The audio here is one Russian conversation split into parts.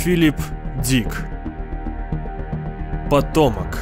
Филипп Дик. Потомок.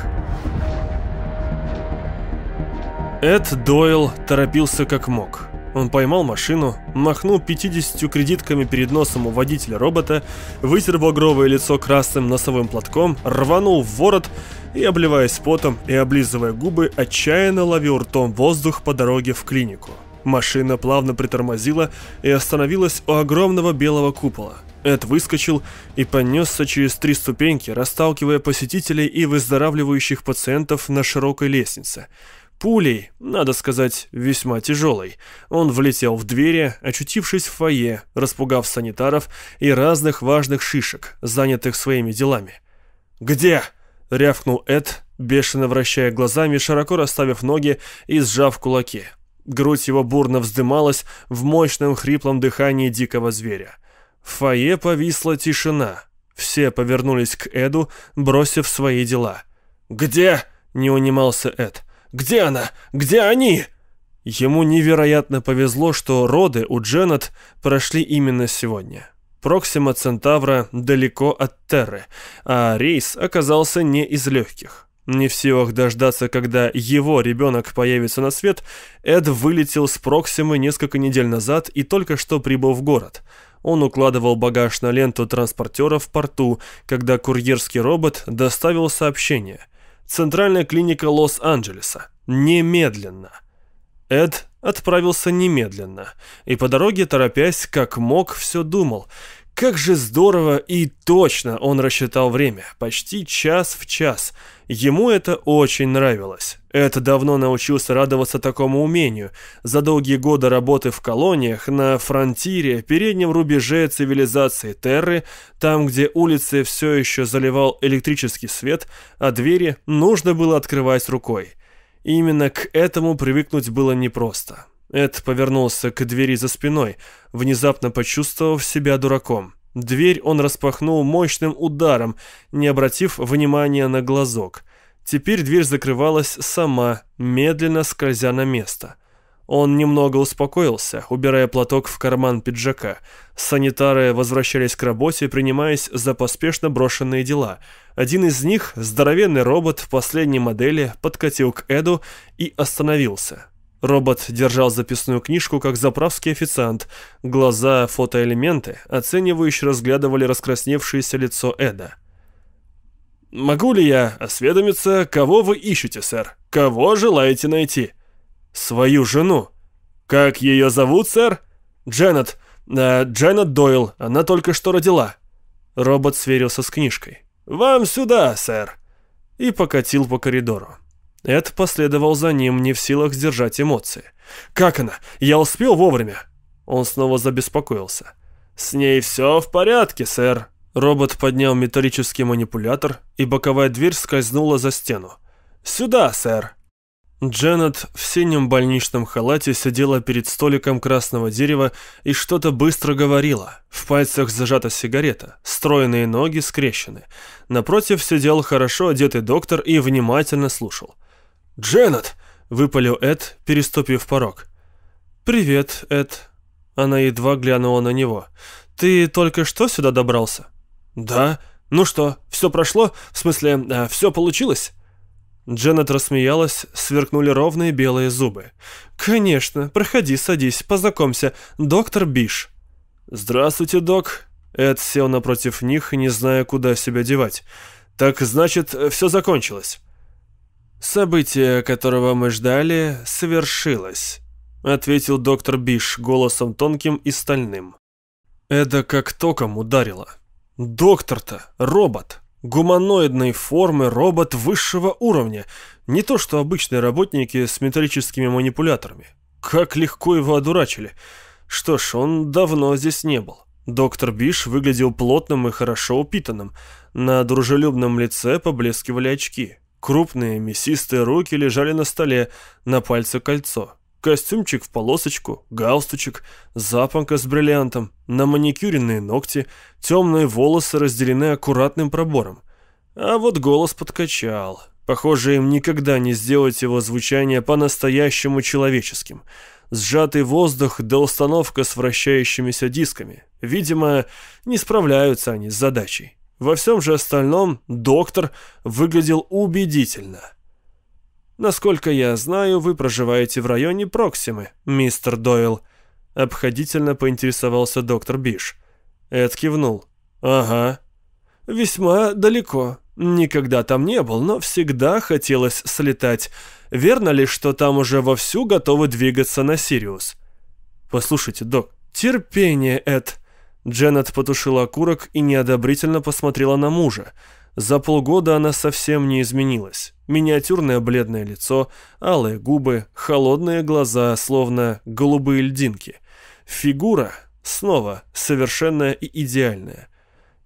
Эд Дойл торопился как мог. Он поймал машину, махнул 50 кредитками перед носом у водителя робота, вытер багровое лицо красным носовым платком, рванул в ворот и, обливаясь потом и облизывая губы, отчаянно ловил ртом воздух по дороге в клинику. Машина плавно притормозила и остановилась у огромного белого купола. Эд выскочил и понесся через три ступеньки, расталкивая посетителей и выздоравливающих пациентов на широкой лестнице – Пулей, надо сказать, весьма тяжелой, он влетел в двери, очутившись в фойе, распугав санитаров и разных важных шишек, занятых своими делами. «Где?» — рявкнул Эд, бешено вращая глазами, широко расставив ноги и сжав кулаки. Грудь его бурно вздымалась в мощном хриплом дыхании дикого зверя. В фойе повисла тишина. Все повернулись к Эду, бросив свои дела. «Где?» — не унимался Эд. Где она? Где они?» Ему невероятно повезло, что роды у Дженнет прошли именно сегодня. Проксима Центавра далеко от Терры, а рейс оказался не из легких. Не в силах дождаться, когда его ребенок появится на свет, Эд вылетел с Проксимы несколько недель назад и только что прибыл в город. Он укладывал багаж на ленту транспортера в порту, когда курьерский робот доставил сообщение – Центральная клиника Лос-Анджелеса. Немедленно. Эд отправился немедленно, и по дороге, торопясь, как мог, все думал. Как же здорово и точно он рассчитал время, почти час в час. Ему это очень нравилось. Эд давно научился радоваться такому умению. За долгие годы работы в колониях, на фронтире, переднем рубеже цивилизации Терры, там, где улицы все еще заливал электрический свет, а двери нужно было открывать рукой. Именно к этому привыкнуть было непросто. Эд повернулся к двери за спиной, внезапно почувствовав себя дураком. Дверь он распахнул мощным ударом, не обратив внимания на глазок. Теперь дверь закрывалась сама, медленно скользя на место. Он немного успокоился, убирая платок в карман пиджака. Санитары возвращались к работе, принимаясь за поспешно брошенные дела. Один из них, здоровенный робот последней модели, подкатил к Эду и остановился. Робот держал записную книжку, как заправский официант. Глаза фотоэлементы оценивающе разглядывали раскрасневшееся лицо Эда. «Могу ли я осведомиться, кого вы ищете, сэр? Кого желаете найти?» «Свою жену». «Как ее зовут, сэр?» «Дженнет. Э, Дженнет Дойл. Она только что родила». Робот сверился с книжкой. «Вам сюда, сэр». И покатил по коридору. Эд последовал за ним, не в силах сдержать эмоции. «Как она? Я успел вовремя?» Он снова забеспокоился. «С ней все в порядке, сэр». Робот поднял металлический манипулятор, и боковая дверь скользнула за стену. «Сюда, сэр». Дженнет в синем больничном халате сидела перед столиком красного дерева и что-то быстро говорила. В пальцах зажата сигарета, стройные ноги скрещены. Напротив сидел хорошо одетый доктор и внимательно слушал. «Дженнет!» — выпалил Эд, переступив порог. «Привет, Эд». Она едва глянула на него. «Ты только что сюда добрался?» «Да. Ну что, все прошло? В смысле, э, все получилось?» Дженнет рассмеялась, сверкнули ровные белые зубы. «Конечно, проходи, садись, познакомься, доктор Биш». «Здравствуйте, док». Эд сел напротив них, не зная, куда себя девать. «Так, значит, все закончилось?» «Событие, которого мы ждали, совершилось», — ответил доктор Биш голосом тонким и стальным. Это как током ударило. Доктор-то робот, гуманоидной формы робот высшего уровня, не то что обычные работники с металлическими манипуляторами. Как легко его одурачили. Что ж, он давно здесь не был. Доктор Биш выглядел плотным и хорошо упитанным. На дружелюбном лице поблескивали очки. Крупные мясистые руки лежали на столе, на пальце кольцо. Костюмчик в полосочку, галстучек, запонка с бриллиантом, на маникюренные ногти, темные волосы разделены аккуратным пробором. А вот голос подкачал. Похоже, им никогда не сделать его звучание по-настоящему человеческим. сжатый воздух да установка с вращающимися дисками. Видимо, не справляются они с задачей. Во всем же остальном доктор выглядел убедительно. «Насколько я знаю, вы проживаете в районе Проксимы, мистер Дойл», — обходительно поинтересовался доктор Биш. Эд кивнул. «Ага». «Весьма далеко. Никогда там не был, но всегда хотелось слетать. Верно ли, что там уже вовсю готовы двигаться на Сириус?» «Послушайте, док, терпение, Эд». Дженнет потушила окурок и неодобрительно посмотрела на мужа. За полгода она совсем не изменилась. Миниатюрное бледное лицо, алые губы, холодные глаза, словно голубые льдинки. Фигура снова совершенная и идеальная.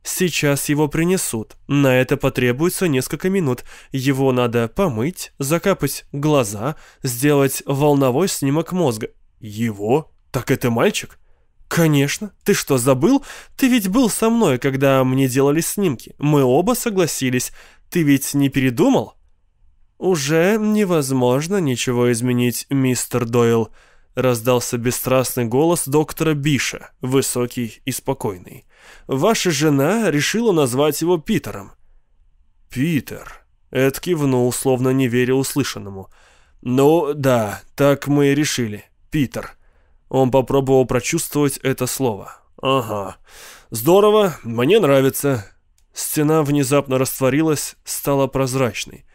Сейчас его принесут. На это потребуется несколько минут. Его надо помыть, закапать глаза, сделать волновой снимок мозга. Его? Так это мальчик? «Конечно. Ты что, забыл? Ты ведь был со мной, когда мне делали снимки. Мы оба согласились. Ты ведь не передумал?» «Уже невозможно ничего изменить, мистер Дойл», — раздался бесстрастный голос доктора Биша, высокий и спокойный. «Ваша жена решила назвать его Питером». «Питер», — Эд кивнул, словно не веря услышанному. «Ну, да, так мы и решили. Питер». Он попробовал прочувствовать это слово. «Ага. Здорово, мне нравится». Стена внезапно растворилась, стала прозрачной.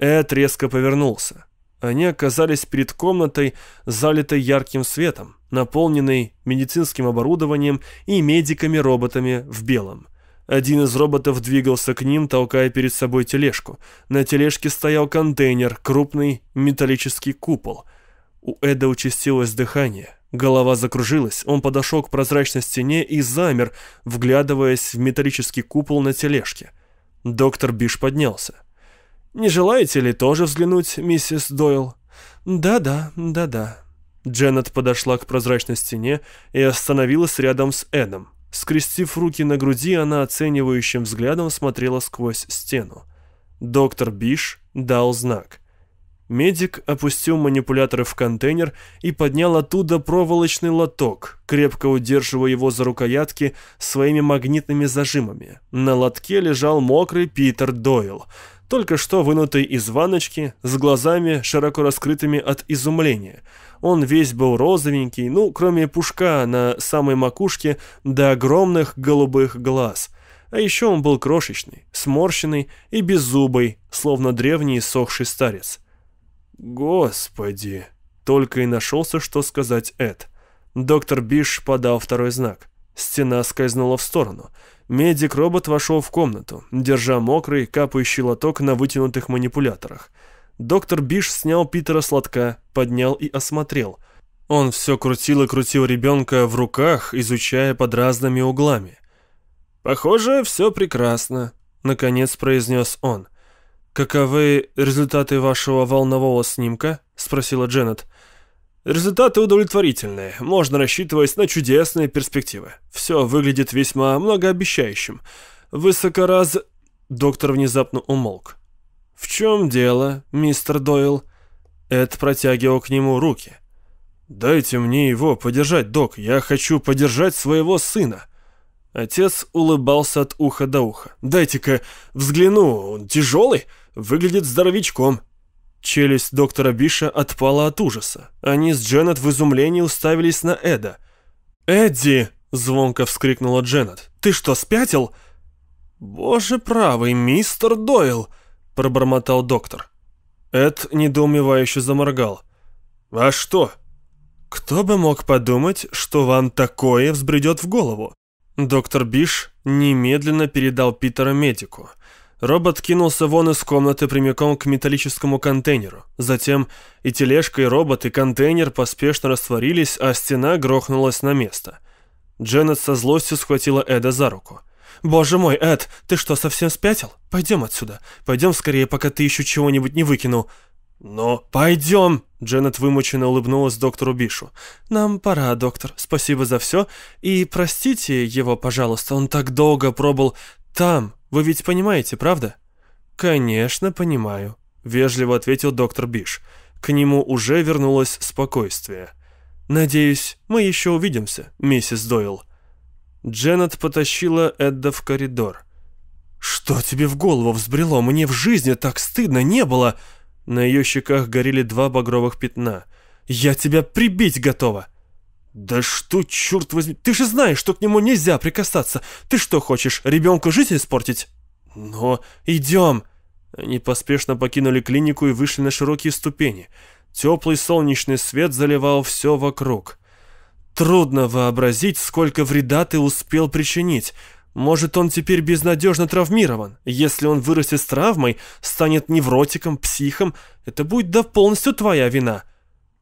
Эд резко повернулся. Они оказались перед комнатой, залитой ярким светом, наполненной медицинским оборудованием и медиками-роботами в белом. Один из роботов двигался к ним, толкая перед собой тележку. На тележке стоял контейнер, крупный металлический купол. У Эда участилось дыхание. Голова закружилась, он подошел к прозрачной стене и замер, вглядываясь в металлический купол на тележке. Доктор Биш поднялся. «Не желаете ли тоже взглянуть, миссис Дойл?» «Да-да, да-да». Дженнет подошла к прозрачной стене и остановилась рядом с Эдом. Скрестив руки на груди, она оценивающим взглядом смотрела сквозь стену. Доктор Биш дал знак. Медик опустил манипуляторы в контейнер и поднял оттуда проволочный лоток, крепко удерживая его за рукоятки своими магнитными зажимами. На лотке лежал мокрый Питер Дойл, только что вынутый из ванночки, с глазами широко раскрытыми от изумления. Он весь был розовенький, ну, кроме пушка на самой макушке до огромных голубых глаз. А еще он был крошечный, сморщенный и беззубый, словно древний сохший старец. «Господи!» Только и нашелся, что сказать Эд. Доктор Биш подал второй знак. Стена скользнула в сторону. Медик-робот вошел в комнату, держа мокрый, капающий лоток на вытянутых манипуляторах. Доктор Биш снял Питера с лотка, поднял и осмотрел. Он все крутил и крутил ребенка в руках, изучая под разными углами. «Похоже, все прекрасно», — наконец произнес он. — «Каковы результаты вашего волнового снимка?» — спросила Дженнет. «Результаты удовлетворительные. Можно рассчитывать на чудесные перспективы. Все выглядит весьма многообещающим. Высокораз...» Доктор внезапно умолк. «В чем дело, мистер Дойл?» Эд протягивал к нему руки. «Дайте мне его подержать, док. Я хочу подержать своего сына». Отец улыбался от уха до уха. «Дайте-ка взгляну, он тяжелый?» Выглядит здоровичком». Челюсть доктора Биша отпала от ужаса. Они с Дженнет в изумлении уставились на Эда. «Эдди!» — звонко вскрикнула Дженнет. «Ты что, спятил?» «Боже правый, мистер Дойл!» — пробормотал доктор. Эд недоумевающе заморгал. «А что?» «Кто бы мог подумать, что вам такое взбредет в голову?» Доктор Биш немедленно передал Питера медику. Робот кинулся вон из комнаты прямиком к металлическому контейнеру. Затем и тележка, и робот, и контейнер поспешно растворились, а стена грохнулась на место. Дженнет со злостью схватила Эда за руку. «Боже мой, Эд, ты что, совсем спятил? Пойдем отсюда. Пойдем скорее, пока ты еще чего-нибудь не выкинул». «Но...» «Пойдем!» Дженнет вымученно улыбнулась доктору Бишу. «Нам пора, доктор. Спасибо за все. И простите его, пожалуйста, он так долго пробыл там, вы ведь понимаете, правда?» «Конечно, понимаю», — вежливо ответил доктор Биш. К нему уже вернулось спокойствие. Надеюсь, мы еще увидимся, миссис Дойл». Дженнет потащила Эдда в коридор. «Что тебе в голову взбрело? Мне в жизни так стыдно не было!» На ее щеках горели два багровых пятна. «Я тебя прибить готова!» «Да что, черт возьми, ты же знаешь, что к нему нельзя прикасаться. Ты что хочешь, ребенку жизнь испортить?» «Но идем!» Они поспешно покинули клинику и вышли на широкие ступени. Теплый солнечный свет заливал все вокруг. Трудно вообразить, сколько вреда ты успел причинить. Может, он теперь безнадежно травмирован. Если он вырастет с травмой, станет невротиком, психом, это будет да полностью твоя вина.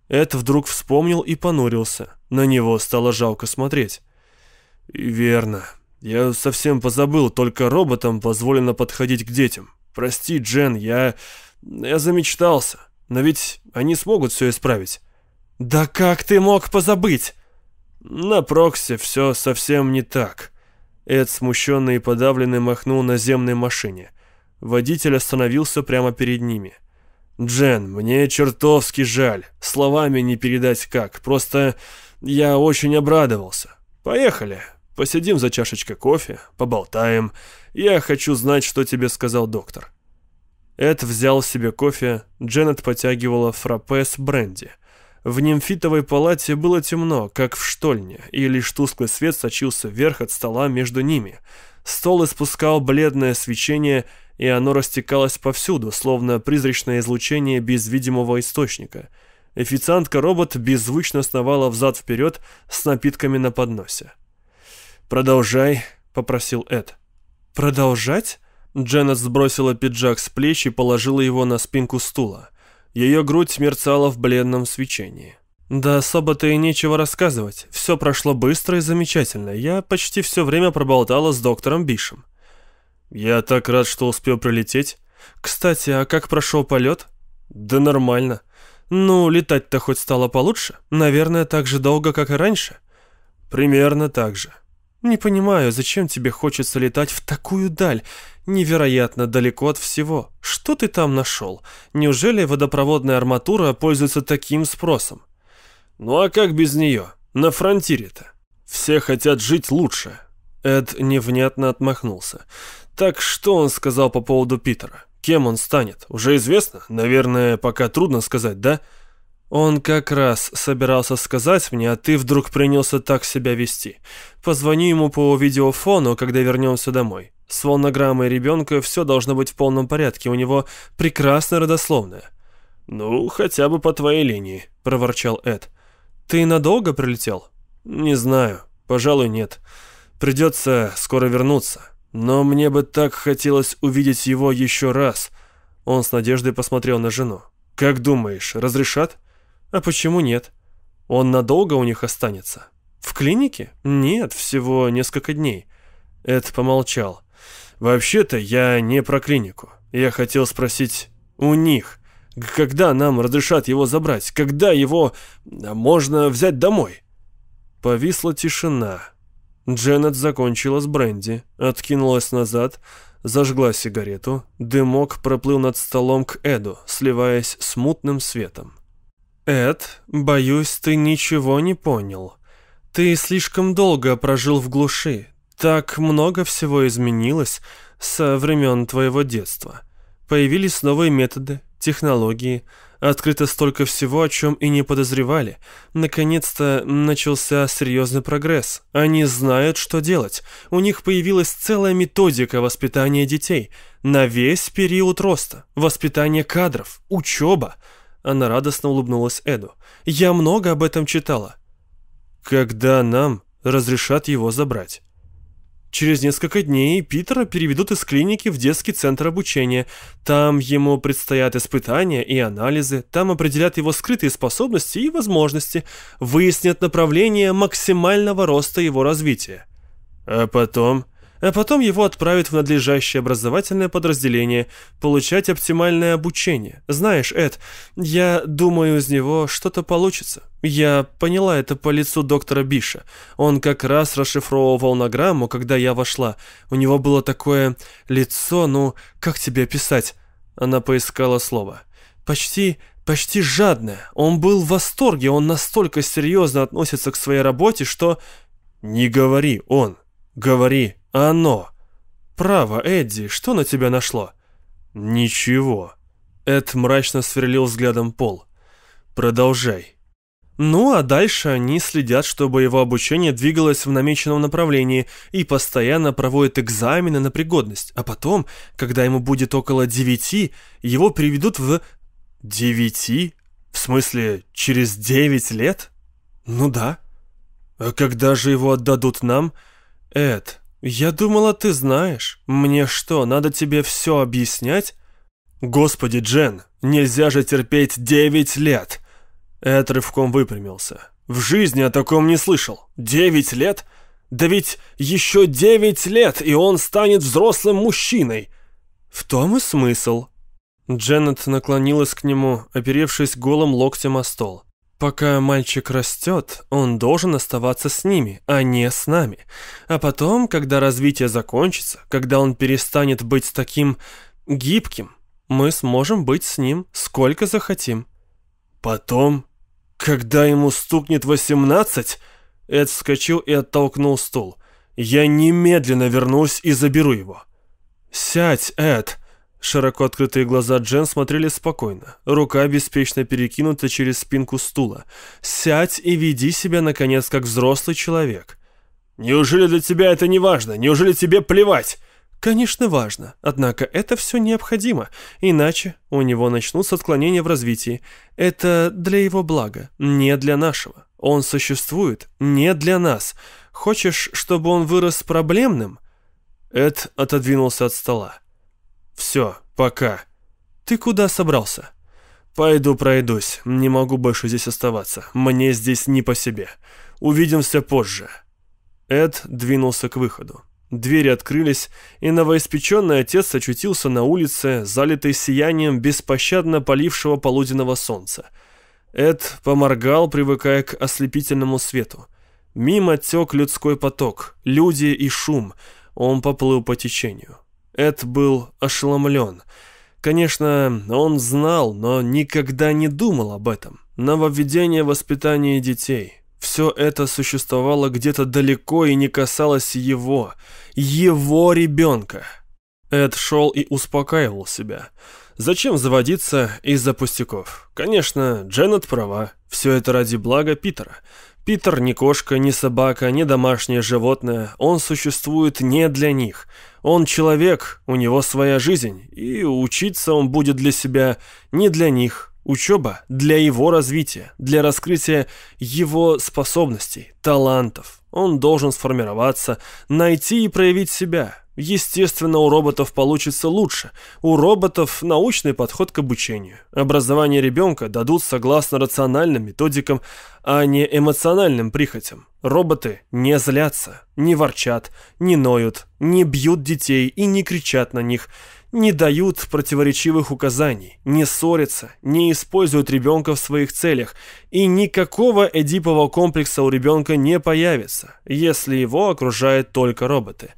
Эд вдруг вспомнил и понурился. На него стало жалко смотреть. «Верно. Я совсем позабыл, только роботам позволено подходить к детям. Прости, Джен, я... я замечтался. Но ведь они смогут все исправить». «Да как ты мог позабыть?» «На Проксе все совсем не так». Эд, смущенный и подавленный, махнул наземной машине. Водитель остановился прямо перед ними. «Джен, мне чертовски жаль. Словами не передать как. Просто я очень обрадовался. Поехали. Посидим за чашечкой кофе, поболтаем. Я хочу знать, что тебе сказал доктор». Эд взял себе кофе, Дженнет потягивала фраппе с бренди. В нимфитовой палате было темно, как в штольне, и лишь тусклый свет сочился вверх от стола между ними. Стол испускал бледное свечение, и оно растекалось повсюду, словно призрачное излучение без видимого источника. Официантка-робот беззвучно сновала взад-вперед с напитками на подносе. «Продолжай», — попросил Эд. «Продолжать?» Дженнет сбросила пиджак с плеч и положила его на спинку стула. Ее грудь мерцала в бледном свечении. «Да особо-то и нечего рассказывать. Все прошло быстро и замечательно. Я почти все время проболтала с доктором Бишем». «Я так рад, что успел прилететь. Кстати, а как прошел полет?» «Да нормально. Ну, летать-то хоть стало получше? Наверное, так же долго, как и раньше?» «Примерно так же». «Не понимаю, зачем тебе хочется летать в такую даль? Невероятно далеко от всего. Что ты там нашел? Неужели водопроводная арматура пользуется таким спросом?» «Ну а как без нее? На фронтире-то. Все хотят жить лучше». Эд невнятно отмахнулся. «Так что он сказал по поводу Питера? Кем он станет? Уже известно? Наверное, пока трудно сказать, да?» «Он как раз собирался сказать мне, а ты вдруг принялся так себя вести. Позвоню ему по видеофону, когда вернемся домой. С волнограммой ребенка все должно быть в полном порядке, у него прекрасная родословная». «Ну, хотя бы по твоей линии», — проворчал Эд. «Ты надолго прилетел?» «Не знаю. Пожалуй, нет. Придется скоро вернуться. Но мне бы так хотелось увидеть его еще раз». Он с надеждой посмотрел на жену. «Как думаешь, разрешат?» А почему нет? Он надолго у них останется? В клинике? Нет, всего несколько дней. Эд помолчал. Вообще-то я не про клинику. Я хотел спросить у них, когда нам разрешат его забрать, когда его можно взять домой. Повисла тишина. Дженнет закончила с бренди, откинулась назад, зажгла сигарету, дымок проплыл над столом к Эду, сливаясь с мутным светом. «Эд, боюсь, ты ничего не понял. Ты слишком долго прожил в глуши. Так много всего изменилось со времен твоего детства. Появились новые методы, технологии, открыто столько всего, о чем и не подозревали. Наконец-то начался серьезный прогресс. Они знают, что делать. У них появилась целая методика воспитания детей. На весь период роста. Воспитание кадров, учеба – она радостно улыбнулась Эду. «Я много об этом читала». «Когда нам разрешат его забрать?» Через несколько дней Питера переведут из клиники в детский центр обучения. Там ему предстоят испытания и анализы, там определят его скрытые способности и возможности, выяснят направление максимального роста его развития. А потом а потом его отправят в надлежащее образовательное подразделение, получать оптимальное обучение. Знаешь, Эд, я думаю, из него что-то получится. Я поняла это по лицу доктора Биша. Он как раз расшифровывал награмму, когда я вошла. У него было такое лицо, ну, как тебе описать? Она поискала слово. Почти почти жадное. Он был в восторге, он настолько серьезно относится к своей работе, что... Не говори он, говори оно. Право, Эдди, что на тебя нашло? Ничего. Эд мрачно сверлил взглядом пол. Продолжай. Ну, а дальше они следят, чтобы его обучение двигалось в намеченном направлении и постоянно проводят экзамены на пригодность. А потом, когда ему будет около девяти, его переведут в... Девяти? В смысле, через девять лет? Ну да. А когда же его отдадут нам? Эд, я думала, ты знаешь. Мне что, надо тебе все объяснять? Господи, Джен, нельзя же терпеть девять лет. Эд рывком выпрямился. В жизни о таком не слышал. Девять лет? Да ведь еще девять лет, и он станет взрослым мужчиной. В том и смысл. Дженнет наклонилась к нему, оперевшись голым локтем о стол. Пока мальчик растет, он должен оставаться с ними, а не с нами. А потом, когда развитие закончится, когда он перестанет быть таким гибким, мы сможем быть с ним сколько захотим. Потом, когда ему стукнет восемнадцать, Эд вскочил и оттолкнул стул. Я немедленно вернусь и заберу его. Сядь, Эд. Широко открытые глаза Джен смотрели спокойно. Рука беспечно перекинута через спинку стула. «Сядь и веди себя, наконец, как взрослый человек». «Неужели для тебя это не важно? Неужели тебе плевать?» Конечно, важно, однако это все необходимо, иначе у него начнутся отклонения в развитии. Это для его блага, не для нашего. Он существует не для нас. Хочешь, чтобы он вырос проблемным? Эд отодвинулся от стола. Все, пока. Ты куда собрался? Пойду пройдусь, не могу больше здесь оставаться. Мне здесь не по себе. Увидимся позже. Эд двинулся к выходу. Двери открылись, и новоиспеченный отец очутился на улице, залитой сиянием беспощадно полившего полуденного солнца. Эд поморгал, привыкая к ослепительному свету. Мимо тек людской поток, люди и шум. Он поплыл по течению. Эд был ошеломлен. Конечно, он знал, но никогда не думал об этом. Нововведение воспитания детей. Все это существовало где-то далеко и не касалось его, его ребенка. Эд шел и успокаивал себя. Зачем заводиться из-за пустяков? Конечно, Дженнет права. Все это ради блага Питера. Питер не кошка, не собака, не домашнее животное. Он существует не для них. Он человек, у него своя жизнь, и учиться он будет для себя не для них, Учеба для его развития, для раскрытия его способностей, талантов. Он должен сформироваться, найти и проявить себя. Естественно, у роботов получится лучше. У роботов научный подход к обучению. Образование ребенка дадут согласно рациональным методикам, а не эмоциональным прихотям. Роботы не злятся, не ворчат, не ноют, не бьют детей и не кричат на них – не дают противоречивых указаний, не ссорятся, не используют ребенка в своих целях, и никакого эдипового комплекса у ребенка не появится, если его окружают только роботы.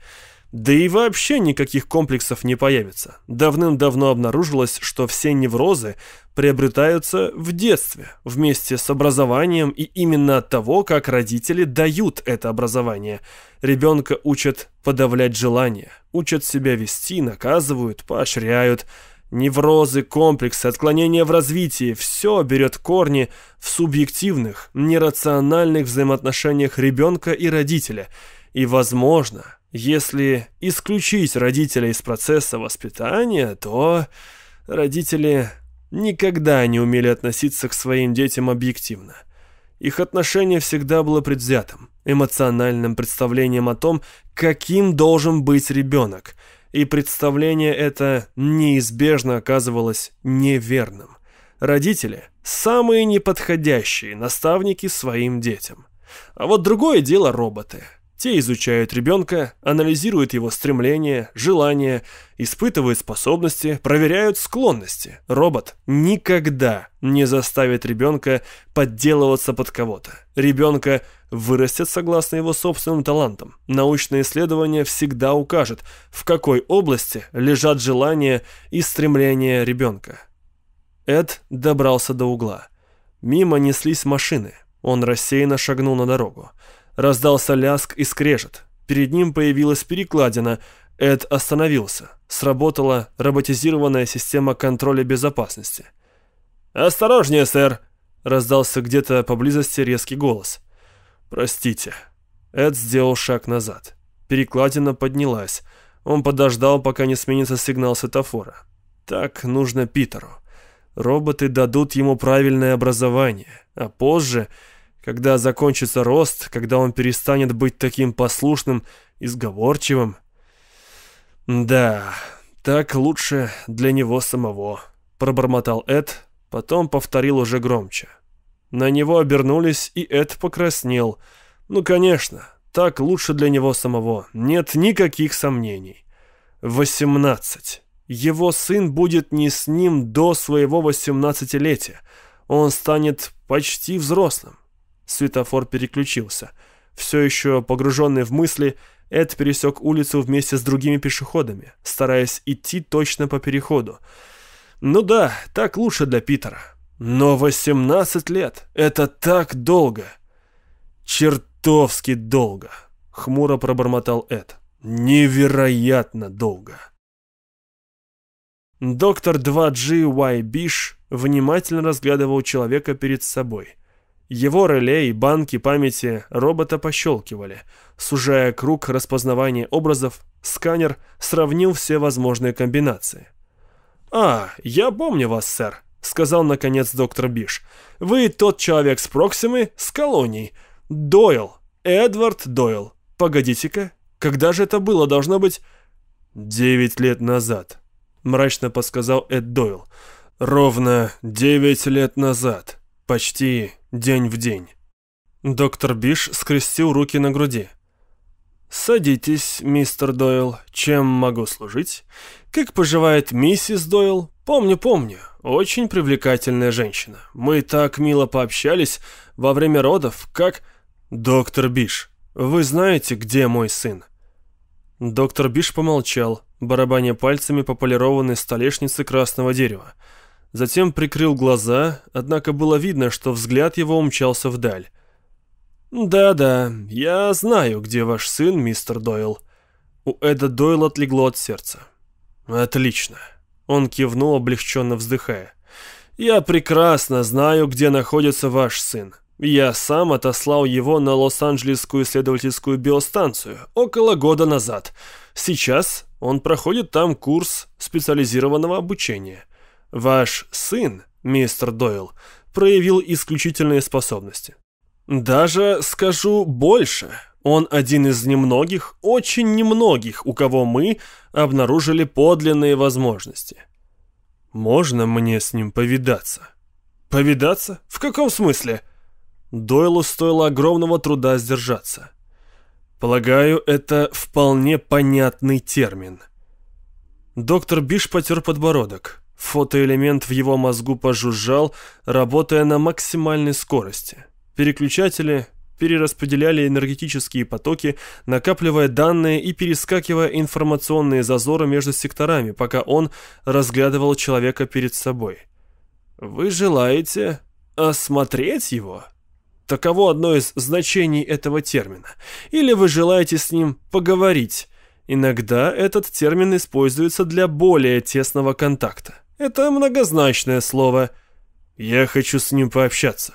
Да и вообще никаких комплексов не появится. Давным-давно обнаружилось, что все неврозы приобретаются в детстве, вместе с образованием и именно от того, как родители дают это образование. Ребенка учат подавлять желания, учат себя вести, наказывают, поощряют. Неврозы, комплексы, отклонения в развитии – все берет корни в субъективных, нерациональных взаимоотношениях ребенка и родителя. И, возможно, если исключить родителя из процесса воспитания, то родители никогда не умели относиться к своим детям объективно. Их отношение всегда было предвзятым, эмоциональным представлением о том, каким должен быть ребенок, и представление это неизбежно оказывалось неверным. Родители – самые неподходящие наставники своим детям. А вот другое дело роботы – те изучают ребенка, анализируют его стремления, желания, испытывают способности, проверяют склонности. Робот никогда не заставит ребенка подделываться под кого-то. Ребенка вырастет согласно его собственным талантам. Научное исследование всегда укажет, в какой области лежат желания и стремления ребенка. Эд добрался до угла. Мимо неслись машины. Он рассеянно шагнул на дорогу. Раздался ляск и скрежет. Перед ним появилась перекладина. Эд остановился. Сработала роботизированная система контроля безопасности. «Осторожнее, сэр!» — раздался где-то поблизости резкий голос. «Простите». Эд сделал шаг назад. Перекладина поднялась. Он подождал, пока не сменится сигнал светофора. Так нужно Питеру. Роботы дадут ему правильное образование, а позже, когда закончится рост, когда он перестанет быть таким послушным и сговорчивым... Да, так лучше для него самого, пробормотал Эд, потом повторил уже громче. На него обернулись, и Эд покраснел. Ну, конечно, так лучше для него самого, нет никаких сомнений. Восемнадцать. Его сын будет не с ним до своего восемнадцатилетия. Он станет почти взрослым. Светофор переключился. Все еще погруженный в мысли, Эд пересек улицу вместе с другими пешеходами, стараясь идти точно по переходу. Ну да, так лучше для Питера. Но 18 лет — это так долго. Чертовски долго, — хмуро пробормотал Эд. Невероятно долго. Доктор 2G Y Биш внимательно разглядывал человека перед собой. Его реле и банки памяти робота пощелкивали. Сужая круг распознавания образов, сканер сравнил все возможные комбинации. «А, я помню вас, сэр», — сказал наконец доктор Биш. «Вы тот человек с Проксимы, с колоний. Дойл, Эдвард Дойл. Погодите-ка, когда же это было, должно быть...» «Девять лет назад», — мрачно подсказал Эд Дойл. «Ровно девять лет назад. Почти день в день». Доктор Биш скрестил руки на груди. «Садитесь, мистер Дойл. Чем могу служить? Как поживает миссис Дойл? Помню, помню. Очень привлекательная женщина. Мы так мило пообщались во время родов, как...» «Доктор Биш, вы знаете, где мой сын?» Доктор Биш помолчал, барабаня пальцами по полированной столешнице красного дерева. Затем прикрыл глаза, однако было видно, что взгляд его умчался вдаль. «Да-да, я знаю, где ваш сын, мистер Дойл». У Эда Дойла отлегло от сердца. «Отлично». Он кивнул, облегченно вздыхая. «Я прекрасно знаю, где находится ваш сын. Я сам отослал его на Лос-Анджелесскую исследовательскую биостанцию около года назад. Сейчас он проходит там курс специализированного обучения. Ваш сын, мистер Дойл, проявил исключительные способности. Даже скажу больше. Он один из немногих, очень немногих, у кого мы обнаружили подлинные возможности. Можно мне с ним повидаться? Повидаться? В каком смысле? Дойлу стоило огромного труда сдержаться. Полагаю, это вполне понятный термин. Доктор Биш потер подбородок. Фотоэлемент в его мозгу пожужжал, работая на максимальной скорости. Переключатели перераспределяли энергетические потоки, накапливая данные и перескакивая информационные зазоры между секторами, пока он разглядывал человека перед собой. «Вы желаете осмотреть его?» Таково одно из значений этого термина. Или вы желаете с ним поговорить. Иногда этот термин используется для более тесного контакта. Это многозначное слово. Я хочу с ним пообщаться.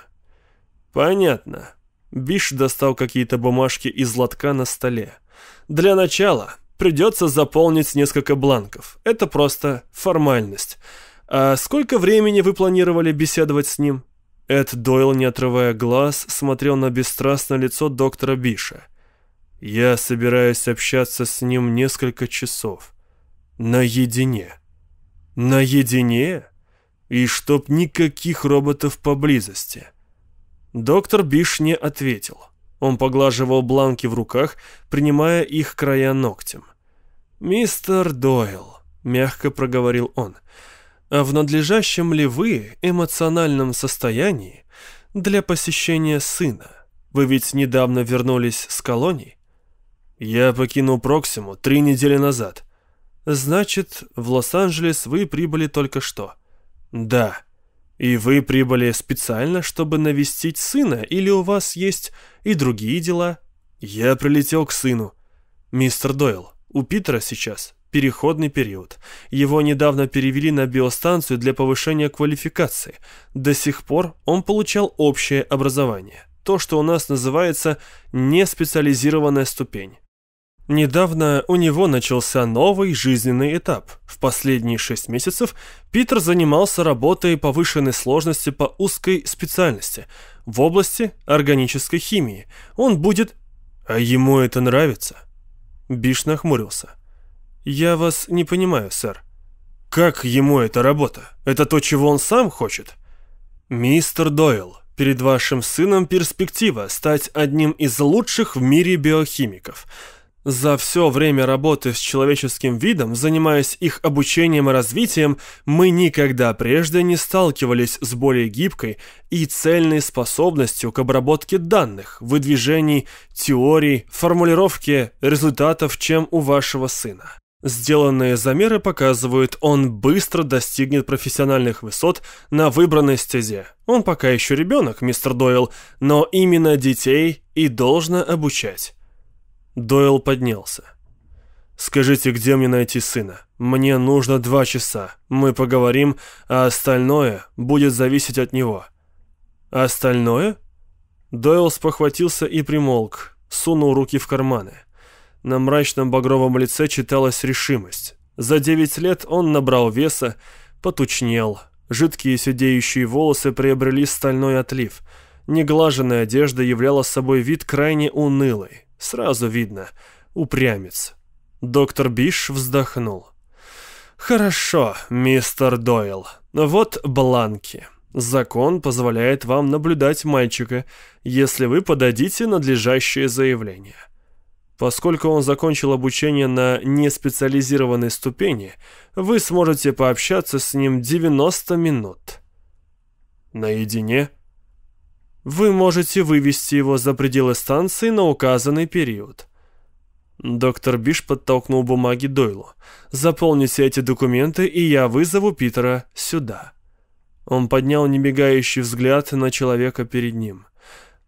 Понятно. Биш достал какие-то бумажки из лотка на столе. Для начала придется заполнить несколько бланков. Это просто формальность. А сколько времени вы планировали беседовать с ним? Эд Дойл, не отрывая глаз, смотрел на бесстрастное лицо доктора Биша. «Я собираюсь общаться с ним несколько часов. Наедине. Наедине? И чтоб никаких роботов поблизости». Доктор Биш не ответил. Он поглаживал бланки в руках, принимая их края ногтем. «Мистер Дойл», — мягко проговорил он, — а в надлежащем ли вы эмоциональном состоянии для посещения сына? Вы ведь недавно вернулись с колоний? Я покинул Проксиму три недели назад. Значит, в Лос-Анджелес вы прибыли только что? Да. И вы прибыли специально, чтобы навестить сына, или у вас есть и другие дела? Я прилетел к сыну. Мистер Дойл, у Питера сейчас переходный период. Его недавно перевели на биостанцию для повышения квалификации. До сих пор он получал общее образование. То, что у нас называется неспециализированная ступень. Недавно у него начался новый жизненный этап. В последние шесть месяцев Питер занимался работой повышенной сложности по узкой специальности в области органической химии. Он будет... А ему это нравится? Биш нахмурился. «Я вас не понимаю, сэр». «Как ему эта работа? Это то, чего он сам хочет?» «Мистер Дойл, перед вашим сыном перспектива стать одним из лучших в мире биохимиков». За все время работы с человеческим видом, занимаясь их обучением и развитием, мы никогда прежде не сталкивались с более гибкой и цельной способностью к обработке данных, выдвижений, теорий, формулировке результатов, чем у вашего сына. Сделанные замеры показывают, он быстро достигнет профессиональных высот на выбранной стезе. Он пока еще ребенок, мистер Дойл, но именно детей и должно обучать. Дойл поднялся. «Скажите, где мне найти сына? Мне нужно два часа. Мы поговорим, а остальное будет зависеть от него». «Остальное?» Дойл спохватился и примолк, сунул руки в карманы. На мрачном багровом лице читалась решимость. За девять лет он набрал веса, потучнел. Жидкие сидеющие волосы приобрели стальной отлив. Неглаженная одежда являла собой вид крайне унылый. Сразу видно. Упрямец. Доктор Биш вздохнул. «Хорошо, мистер Дойл. Вот бланки. Закон позволяет вам наблюдать мальчика, если вы подадите надлежащее заявление. Поскольку он закончил обучение на неспециализированной ступени, вы сможете пообщаться с ним 90 минут». «Наедине?» Вы можете вывести его за пределы станции на указанный период. Доктор Биш подтолкнул бумаги Дойлу. «Заполните эти документы, и я вызову Питера сюда». Он поднял немигающий взгляд на человека перед ним.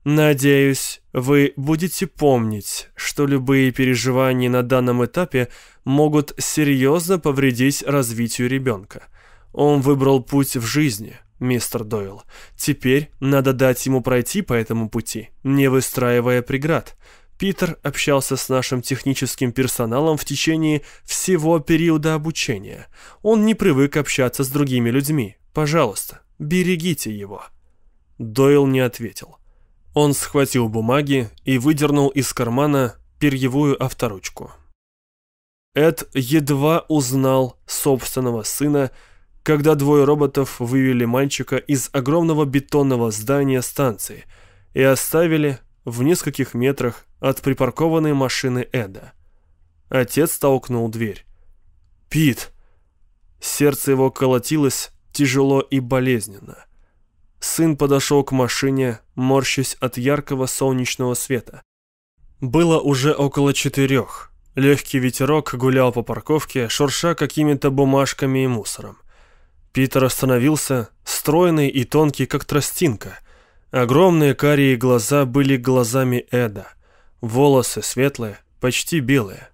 «Надеюсь, вы будете помнить, что любые переживания на данном этапе могут серьезно повредить развитию ребенка. Он выбрал путь в жизни, мистер Дойл. Теперь надо дать ему пройти по этому пути, не выстраивая преград. Питер общался с нашим техническим персоналом в течение всего периода обучения. Он не привык общаться с другими людьми. Пожалуйста, берегите его». Дойл не ответил. Он схватил бумаги и выдернул из кармана перьевую авторучку. Эд едва узнал собственного сына, когда двое роботов вывели мальчика из огромного бетонного здания станции и оставили в нескольких метрах от припаркованной машины Эда. Отец толкнул дверь. «Пит!» Сердце его колотилось тяжело и болезненно. Сын подошел к машине, морщась от яркого солнечного света. Было уже около четырех. Легкий ветерок гулял по парковке, шурша какими-то бумажками и мусором. Питер остановился, стройный и тонкий, как тростинка. Огромные карие глаза были глазами Эда. Волосы светлые, почти белые.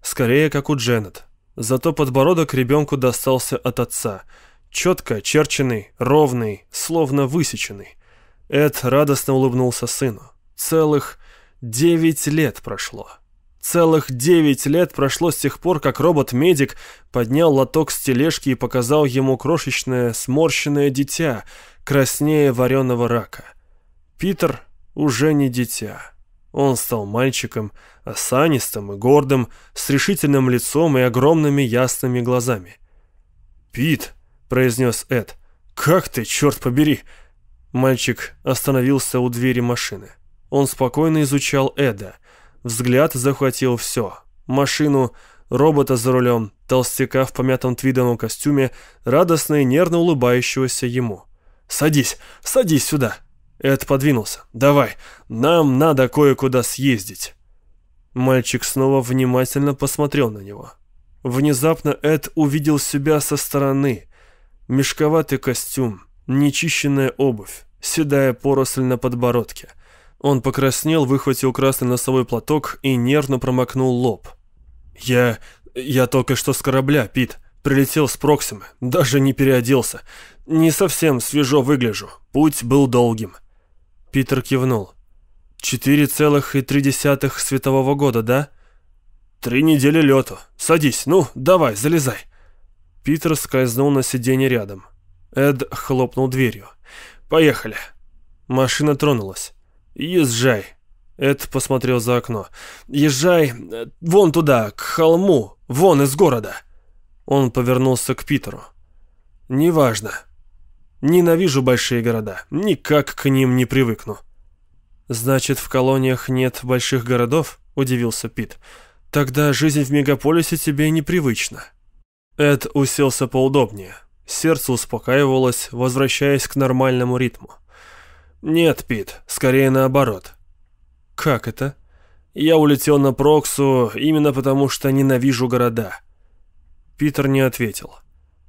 Скорее, как у Дженнет. Зато подбородок ребенку достался от отца. Четко очерченный, ровный, словно высеченный. Эд радостно улыбнулся сыну. Целых девять лет прошло. Целых девять лет прошло с тех пор, как робот-медик поднял лоток с тележки и показал ему крошечное сморщенное дитя, краснее вареного рака. Питер уже не дитя. Он стал мальчиком, осанистым и гордым, с решительным лицом и огромными ясными глазами. «Пит», — произнес Эд, — «как ты, черт побери!» Мальчик остановился у двери машины. Он спокойно изучал Эда — Взгляд захватил все. Машину, робота за рулем, толстяка в помятом твидовом костюме, радостно и нервно улыбающегося ему. «Садись, садись сюда!» Эд подвинулся. «Давай, нам надо кое-куда съездить». Мальчик снова внимательно посмотрел на него. Внезапно Эд увидел себя со стороны. Мешковатый костюм, нечищенная обувь, седая поросль на подбородке. Он покраснел, выхватил красный носовой платок и нервно промокнул лоб. «Я... я только что с корабля, Пит. Прилетел с Проксимы, даже не переоделся. Не совсем свежо выгляжу. Путь был долгим». Питер кивнул. «Четыре целых и три десятых светового года, да?» «Три недели лету. Садись, ну, давай, залезай». Питер скользнул на сиденье рядом. Эд хлопнул дверью. «Поехали». Машина тронулась. «Езжай». Эд посмотрел за окно. «Езжай э, вон туда, к холму, вон из города». Он повернулся к Питеру. «Неважно. Ненавижу большие города. Никак к ним не привыкну». «Значит, в колониях нет больших городов?» – удивился Пит. «Тогда жизнь в мегаполисе тебе непривычна». Эд уселся поудобнее. Сердце успокаивалось, возвращаясь к нормальному ритму. «Нет, Пит, скорее наоборот». «Как это?» «Я улетел на Проксу именно потому, что ненавижу города». Питер не ответил.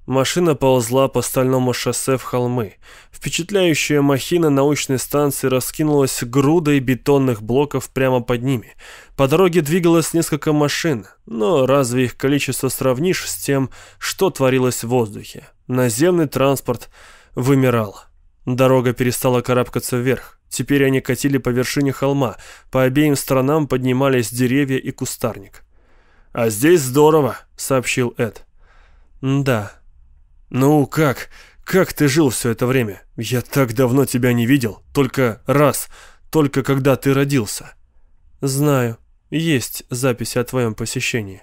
Машина ползла по стальному шоссе в холмы. Впечатляющая махина научной станции раскинулась грудой бетонных блоков прямо под ними. По дороге двигалось несколько машин, но разве их количество сравнишь с тем, что творилось в воздухе? Наземный транспорт вымирал. Дорога перестала карабкаться вверх. Теперь они катили по вершине холма. По обеим сторонам поднимались деревья и кустарник. «А здесь здорово», — сообщил Эд. «Да», «Ну как? Как ты жил все это время? Я так давно тебя не видел. Только раз. Только когда ты родился». «Знаю. Есть записи о твоем посещении».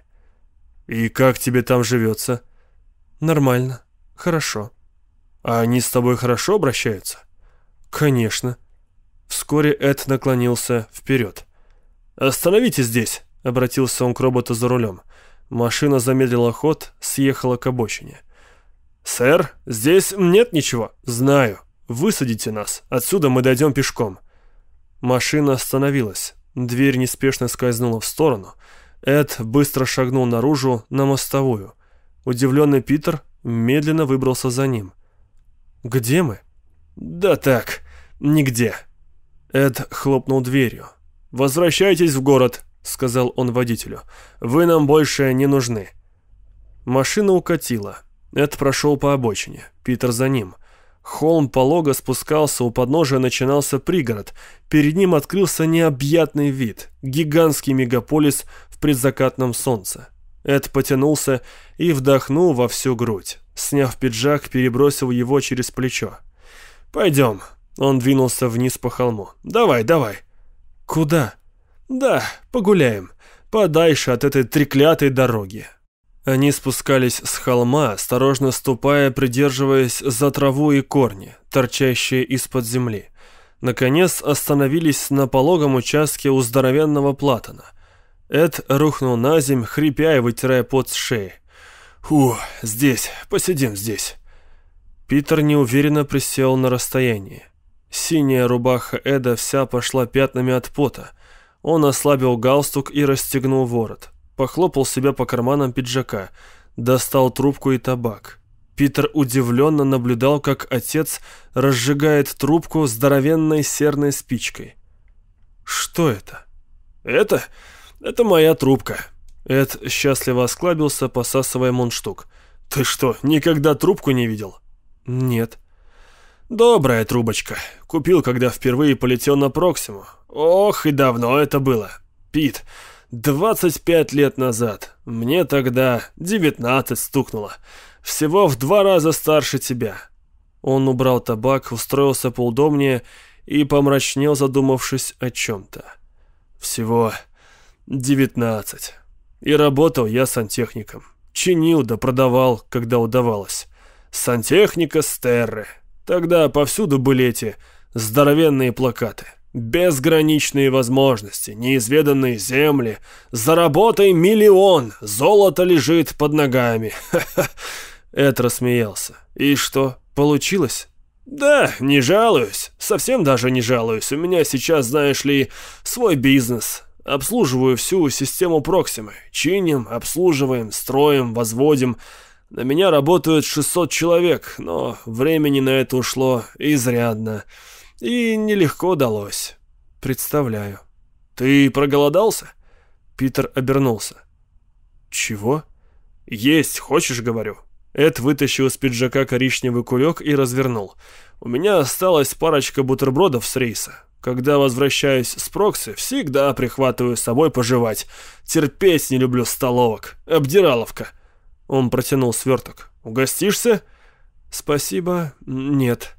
«И как тебе там живется?» «Нормально. Хорошо». «А они с тобой хорошо обращаются?» «Конечно». Вскоре Эд наклонился вперед. «Остановите здесь», — обратился он к роботу за рулем. Машина замедлила ход, съехала к обочине. «Сэр, здесь нет ничего». «Знаю. Высадите нас. Отсюда мы дойдем пешком». Машина остановилась. Дверь неспешно скользнула в сторону. Эд быстро шагнул наружу на мостовую. Удивленный Питер медленно выбрался за ним. «Где мы?» «Да так, нигде». Эд хлопнул дверью. «Возвращайтесь в город», — сказал он водителю. «Вы нам больше не нужны». Машина укатила. Эд прошел по обочине, Питер за ним. Холм полого спускался, у подножия начинался пригород. Перед ним открылся необъятный вид, гигантский мегаполис в предзакатном солнце. Эд потянулся и вдохнул во всю грудь. Сняв пиджак, перебросил его через плечо. «Пойдем». Он двинулся вниз по холму. «Давай, давай». «Куда?» «Да, погуляем. Подальше от этой треклятой дороги. Они спускались с холма, осторожно ступая, придерживаясь за траву и корни, торчащие из-под земли. Наконец остановились на пологом участке у здоровенного платана. Эд рухнул на земь, хрипя и вытирая пот с шеи. «Фу, здесь, посидим здесь». Питер неуверенно присел на расстоянии. Синяя рубаха Эда вся пошла пятнами от пота. Он ослабил галстук и расстегнул ворот похлопал себя по карманам пиджака, достал трубку и табак. Питер удивленно наблюдал, как отец разжигает трубку здоровенной серной спичкой. «Что это?» «Это? Это моя трубка». Эд счастливо осклабился, посасывая мундштук. «Ты что, никогда трубку не видел?» «Нет». «Добрая трубочка. Купил, когда впервые полетел на Проксиму. Ох, и давно это было. Пит, 25 лет назад. Мне тогда 19 стукнуло. Всего в два раза старше тебя. Он убрал табак, устроился поудобнее и помрачнел, задумавшись о чем-то. Всего 19. И работал я сантехником. Чинил да продавал, когда удавалось. Сантехника Стерры. Тогда повсюду были эти здоровенные плакаты. Безграничные возможности, неизведанные земли. Заработай миллион, золото лежит под ногами. Эд рассмеялся. И что, получилось? Да, не жалуюсь. Совсем даже не жалуюсь. У меня сейчас, знаешь ли, свой бизнес. Обслуживаю всю систему Проксимы. Чиним, обслуживаем, строим, возводим. На меня работают 600 человек, но времени на это ушло изрядно. И нелегко далось. Представляю. Ты проголодался? Питер обернулся. Чего? Есть хочешь, говорю? Эд вытащил из пиджака коричневый кулек и развернул. У меня осталась парочка бутербродов с рейса. Когда возвращаюсь с Прокси, всегда прихватываю с собой пожевать. Терпеть не люблю столовок. Обдираловка. Он протянул сверток. «Угостишься?» «Спасибо, нет».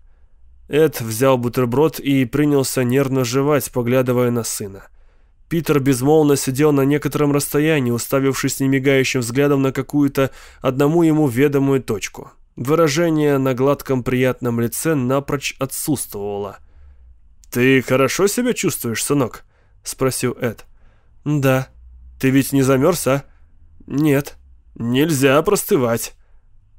Эд взял бутерброд и принялся нервно жевать, поглядывая на сына. Питер безмолвно сидел на некотором расстоянии, уставившись немигающим взглядом на какую-то одному ему ведомую точку. Выражение на гладком приятном лице напрочь отсутствовало. «Ты хорошо себя чувствуешь, сынок?» — спросил Эд. «Да». «Ты ведь не замерз, а?» «Нет». «Нельзя простывать».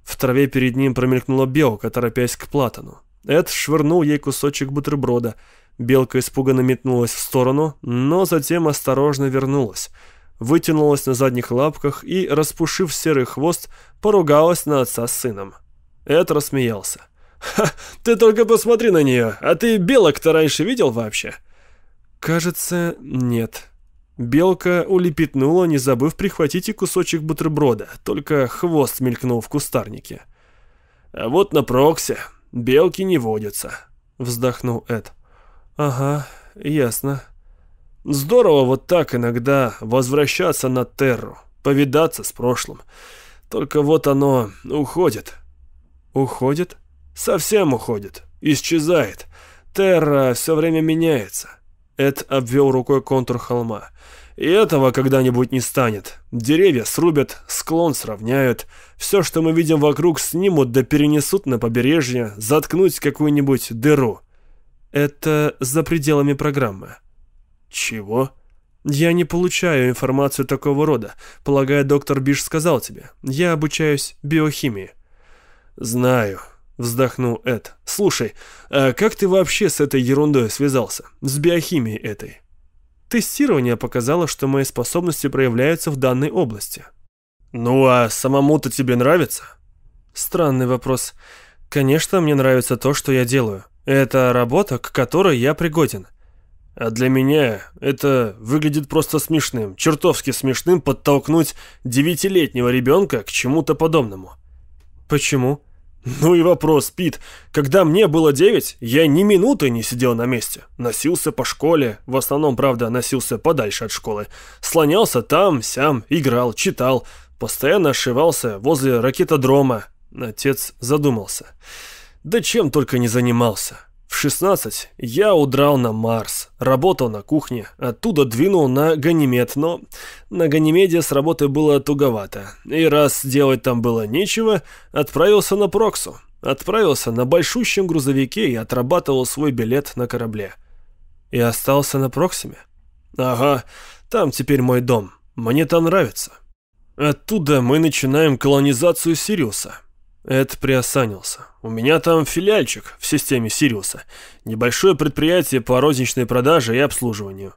В траве перед ним промелькнула белка, торопясь к Платану. Эд швырнул ей кусочек бутерброда. Белка испуганно метнулась в сторону, но затем осторожно вернулась. Вытянулась на задних лапках и, распушив серый хвост, поругалась на отца с сыном. Эд рассмеялся. «Ха, ты только посмотри на нее, а ты белок-то раньше видел вообще?» «Кажется, нет», Белка улепетнула, не забыв прихватить и кусочек бутерброда, только хвост мелькнул в кустарнике. «А вот на Проксе белки не водятся», — вздохнул Эд. «Ага, ясно». «Здорово вот так иногда возвращаться на Терру, повидаться с прошлым. Только вот оно уходит». «Уходит?» «Совсем уходит, исчезает. Терра все время меняется». Эд обвел рукой контур холма. И этого когда-нибудь не станет. Деревья срубят, склон сравняют. Все, что мы видим вокруг, снимут да перенесут на побережье, заткнуть какую-нибудь дыру. Это за пределами программы. Чего? Я не получаю информацию такого рода. Полагаю, доктор Биш сказал тебе. Я обучаюсь биохимии. Знаю, вздохнул Эд. Слушай, а как ты вообще с этой ерундой связался? С биохимией этой? Тестирование показало, что мои способности проявляются в данной области. Ну а самому-то тебе нравится? Странный вопрос. Конечно, мне нравится то, что я делаю. Это работа, к которой я пригоден. А для меня это выглядит просто смешным, чертовски смешным подтолкнуть девятилетнего ребенка к чему-то подобному. Почему? Ну и вопрос, Пит. Когда мне было девять, я ни минуты не сидел на месте. Носился по школе, в основном, правда, носился подальше от школы. Слонялся там, сям, играл, читал. Постоянно ошивался возле ракетодрома. Отец задумался. Да чем только не занимался. В 16 я удрал на Марс, работал на кухне, оттуда двинул на Ганимед, но на Ганимеде с работой было туговато. И раз делать там было нечего, отправился на Проксу. Отправился на большущем грузовике и отрабатывал свой билет на корабле. И остался на Проксиме? Ага, там теперь мой дом. Мне там нравится. Оттуда мы начинаем колонизацию Сириуса. Эд приосанился. «У меня там филиальчик в системе Сириуса. Небольшое предприятие по розничной продаже и обслуживанию».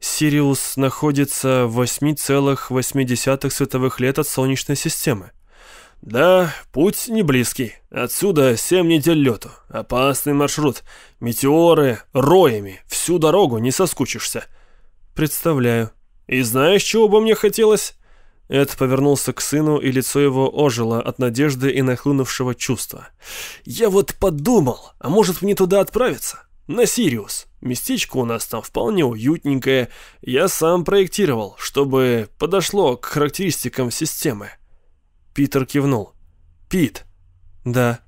Сириус находится в 8,8 световых лет от Солнечной системы. «Да, путь не близкий. Отсюда семь недель лету. Опасный маршрут. Метеоры, роями. Всю дорогу не соскучишься». «Представляю. И знаешь, чего бы мне хотелось?» Эд повернулся к сыну, и лицо его ожило от надежды и нахлынувшего чувства. «Я вот подумал, а может мне туда отправиться? На Сириус. Местечко у нас там вполне уютненькое. Я сам проектировал, чтобы подошло к характеристикам системы». Питер кивнул. «Пит». «Да».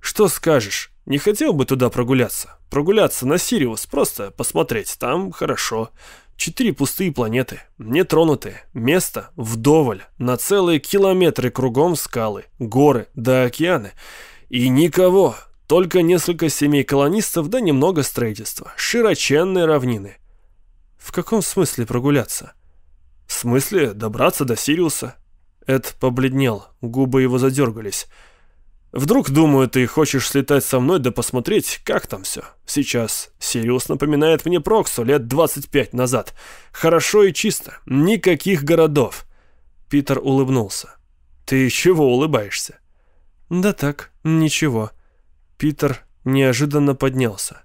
«Что скажешь? Не хотел бы туда прогуляться? Прогуляться на Сириус, просто посмотреть. Там хорошо. Четыре пустые планеты, нетронутые, место вдоволь, на целые километры кругом скалы, горы да океаны. И никого, только несколько семей колонистов да немного строительства, широченные равнины. В каком смысле прогуляться? В смысле добраться до Сириуса? Эд побледнел, губы его задергались. Вдруг, думаю, ты хочешь слетать со мной да посмотреть, как там все. Сейчас Сириус напоминает мне Проксу лет 25 назад. Хорошо и чисто, никаких городов. Питер улыбнулся. Ты чего улыбаешься?» «Да так, ничего». Питер неожиданно поднялся.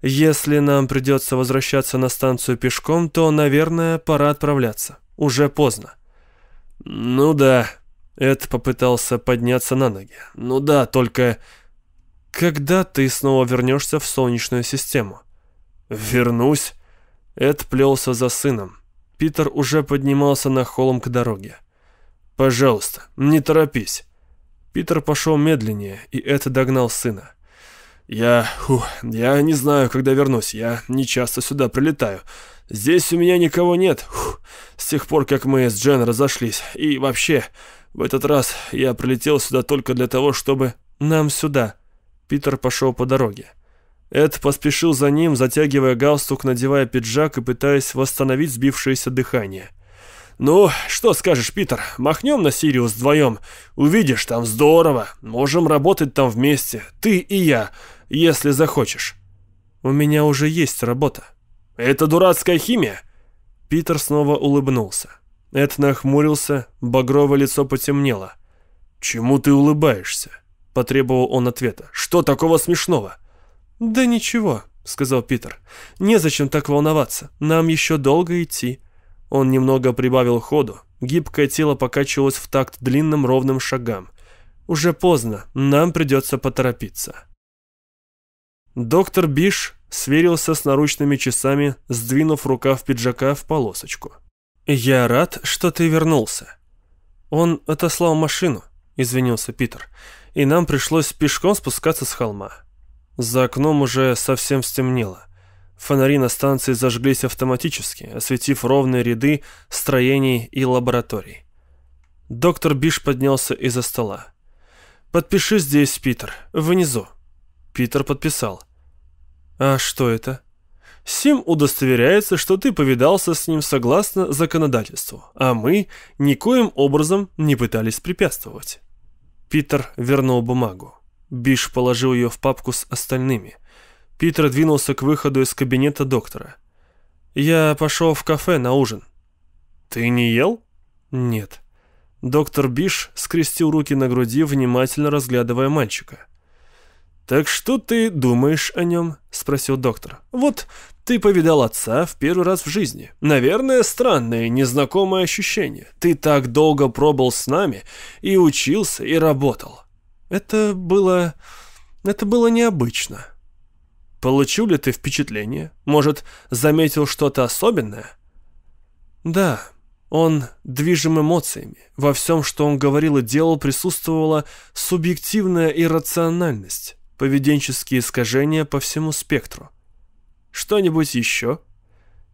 «Если нам придется возвращаться на станцию пешком, то, наверное, пора отправляться. Уже поздно». «Ну да». Эд попытался подняться на ноги. «Ну да, только...» «Когда ты снова вернешься в Солнечную систему?» «Вернусь?» Эд плелся за сыном. Питер уже поднимался на холм к дороге. «Пожалуйста, не торопись». Питер пошел медленнее, и Эд догнал сына. «Я... Фу, я не знаю, когда вернусь. Я не часто сюда прилетаю. Здесь у меня никого нет. Фу, с тех пор, как мы с Джен разошлись. И вообще, в этот раз я прилетел сюда только для того, чтобы... Нам сюда». Питер пошел по дороге. Эд поспешил за ним, затягивая галстук, надевая пиджак и пытаясь восстановить сбившееся дыхание. «Ну, что скажешь, Питер, махнем на Сириус вдвоем? Увидишь, там здорово. Можем работать там вместе, ты и я, если захочешь». «У меня уже есть работа». «Это дурацкая химия?» Питер снова улыбнулся. Эд нахмурился, багровое лицо потемнело. «Чему ты улыбаешься?» – потребовал он ответа. «Что такого смешного?» «Да ничего», — сказал Питер. «Незачем так волноваться. Нам еще долго идти». Он немного прибавил ходу. Гибкое тело покачивалось в такт длинным ровным шагам. «Уже поздно. Нам придется поторопиться». Доктор Биш сверился с наручными часами, сдвинув рукав пиджака в полосочку. «Я рад, что ты вернулся». «Он отослал машину», — извинился Питер, «и нам пришлось пешком спускаться с холма. За окном уже совсем стемнело. Фонари на станции зажглись автоматически, осветив ровные ряды строений и лабораторий. Доктор Биш поднялся из-за стола. «Подпиши здесь, Питер, внизу». Питер подписал. «А что это?» «Сим удостоверяется, что ты повидался с ним согласно законодательству, а мы никоим образом не пытались препятствовать». Питер вернул бумагу. Биш положил ее в папку с остальными. Питер двинулся к выходу из кабинета доктора. «Я пошел в кафе на ужин». «Ты не ел?» «Нет». Доктор Биш скрестил руки на груди, внимательно разглядывая мальчика. «Так что ты думаешь о нем?» — спросил доктор. «Вот ты повидал отца в первый раз в жизни. Наверное, странное, незнакомое ощущение. Ты так долго пробыл с нами и учился, и работал. Это было... это было необычно. Получил ли ты впечатление? Может, заметил что-то особенное? Да, он движим эмоциями. Во всем, что он говорил и делал, присутствовала субъективная иррациональность, поведенческие искажения по всему спектру. Что-нибудь еще?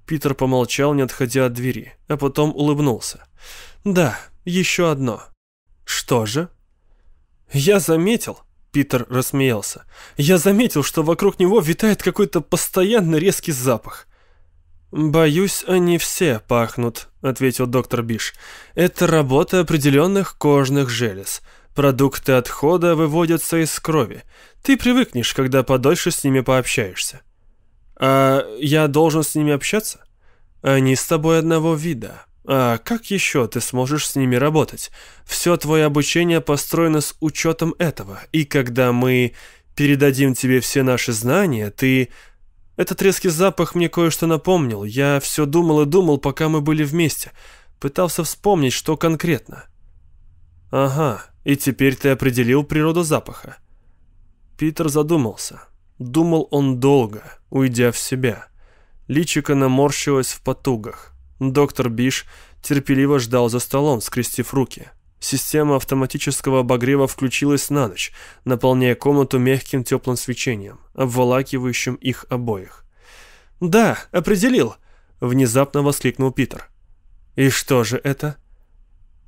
Питер помолчал, не отходя от двери, а потом улыбнулся. Да, еще одно. Что же? «Я заметил», — Питер рассмеялся, «я заметил, что вокруг него витает какой-то постоянно резкий запах». «Боюсь, они все пахнут», — ответил доктор Биш. «Это работа определенных кожных желез. Продукты отхода выводятся из крови. Ты привыкнешь, когда подольше с ними пообщаешься». «А я должен с ними общаться?» «Они с тобой одного вида. А как еще ты сможешь с ними работать? Все твое обучение построено с учетом этого, и когда мы передадим тебе все наши знания, ты... Этот резкий запах мне кое-что напомнил. Я все думал и думал, пока мы были вместе. Пытался вспомнить, что конкретно. Ага, и теперь ты определил природу запаха. Питер задумался. Думал он долго, уйдя в себя. Личико наморщилось в потугах. Доктор Биш терпеливо ждал за столом, скрестив руки. Система автоматического обогрева включилась на ночь, наполняя комнату мягким теплым свечением, обволакивающим их обоих. «Да, определил!» — внезапно воскликнул Питер. «И что же это?»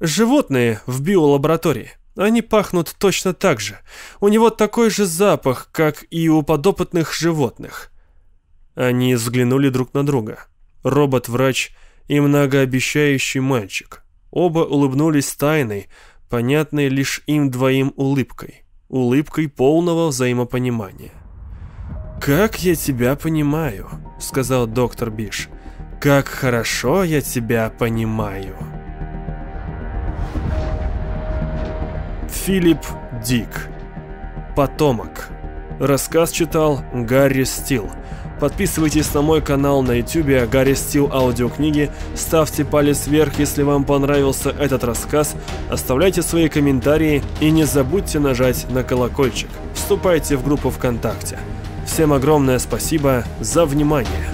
«Животные в биолаборатории. Они пахнут точно так же. У него такой же запах, как и у подопытных животных». Они взглянули друг на друга. Робот-врач — и многообещающий мальчик. Оба улыбнулись тайной, понятной лишь им двоим улыбкой. Улыбкой полного взаимопонимания. «Как я тебя понимаю», — сказал доктор Биш. «Как хорошо я тебя понимаю». Филипп Дик. Потомок. Рассказ читал Гарри Стил. Подписывайтесь на мой канал на ютубе Гарри Стил аудиокниги, ставьте палец вверх, если вам понравился этот рассказ, оставляйте свои комментарии и не забудьте нажать на колокольчик. Вступайте в группу ВКонтакте. Всем огромное спасибо за внимание.